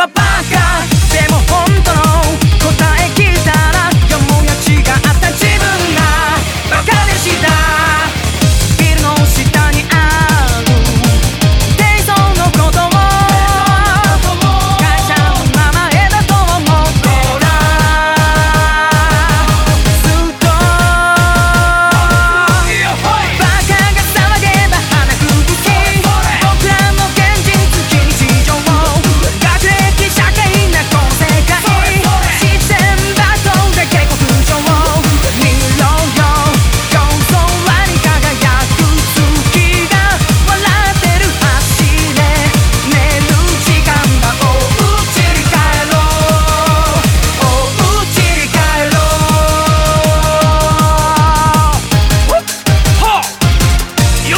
a